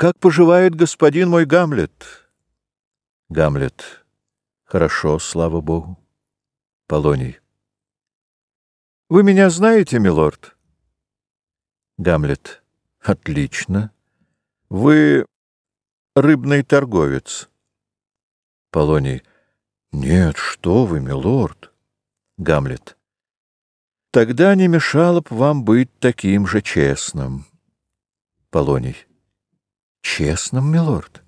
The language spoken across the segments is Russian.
Как поживает господин мой Гамлет? Гамлет. Хорошо, слава богу. Полоний. Вы меня знаете, милорд? Гамлет. Отлично. Вы рыбный торговец. Полоний. Нет, что вы, милорд. Гамлет. Тогда не мешало б вам быть таким же честным. Полоний. Честным, милорд?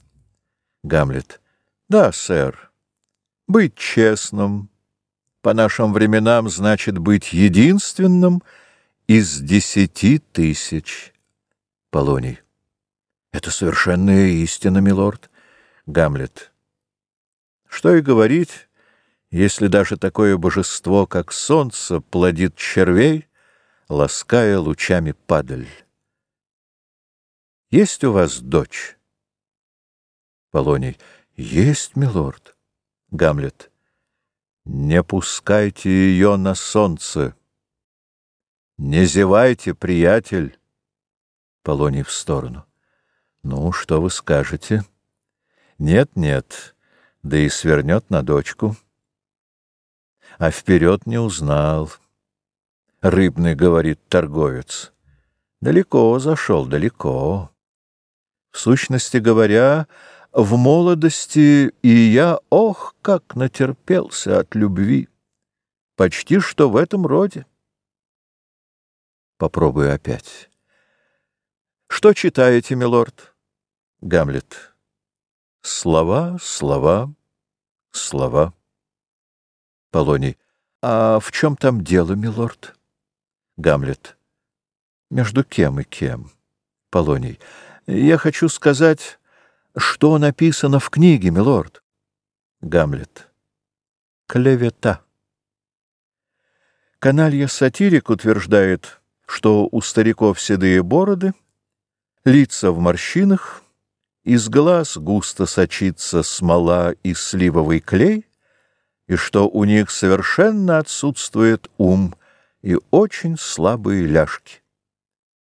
Гамлет. Да, сэр. Быть честным по нашим временам значит быть единственным из десяти тысяч. Полоний. Это совершенная истина, милорд. Гамлет. Что и говорить, если даже такое божество, как солнце, плодит червей, лаская лучами падаль. Есть у вас дочь? Полоний. Есть, милорд. Гамлет. Не пускайте ее на солнце. Не зевайте, приятель. Полоний в сторону. Ну, что вы скажете? Нет, нет, да и свернет на дочку. А вперед не узнал. Рыбный, говорит торговец. Далеко зашел, далеко. В сущности говоря, в молодости и я, ох, как натерпелся от любви. Почти что в этом роде. Попробую опять. Что читаете, милорд? Гамлет. Слова, слова, слова. Полоний. А в чем там дело, милорд? Гамлет. Между кем и кем? Полоний. Я хочу сказать, что написано в книге, милорд. Гамлет. Клевета. Каналья-сатирик утверждает, что у стариков седые бороды, лица в морщинах, из глаз густо сочится смола и сливовый клей, и что у них совершенно отсутствует ум и очень слабые ляжки.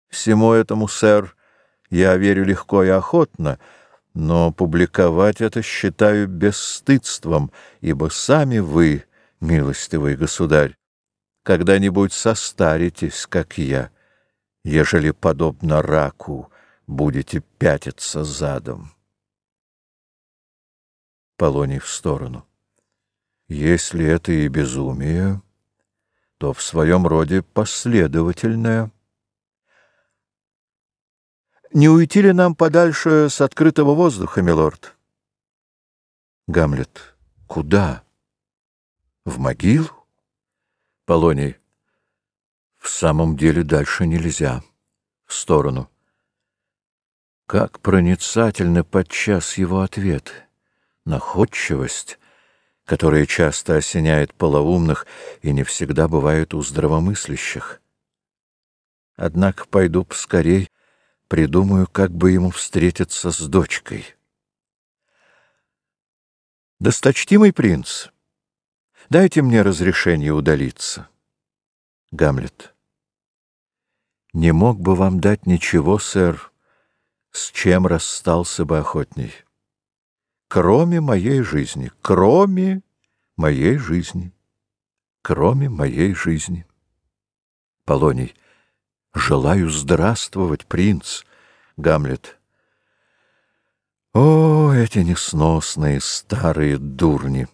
Всему этому, сэр, я верю легко и охотно, но публиковать это считаю бесстыдством, ибо сами вы, милостивый государь, когда-нибудь состаритесь, как я, ежели, подобно раку, будете пятиться задом. Полоний в сторону. Если это и безумие, то в своем роде последовательное — не уйти ли нам подальше с открытого воздуха, милорд? Гамлет. Куда? В могилу? Полоний. В самом деле дальше нельзя. В сторону. Как проницательны подчас его ответы. Находчивость, которая часто осеняет полоумных и не всегда бывает у здравомыслящих. Однако пойду поскорей, Придумаю, как бы ему встретиться с дочкой. Досточтимый принц, дайте мне разрешение удалиться. Гамлет. Не мог бы вам дать ничего, сэр, с чем расстался бы охотней. Кроме моей жизни, кроме моей жизни, кроме моей жизни. Полоний. Желаю здравствовать, принц. Гамлет. О, эти несносные старые дурни!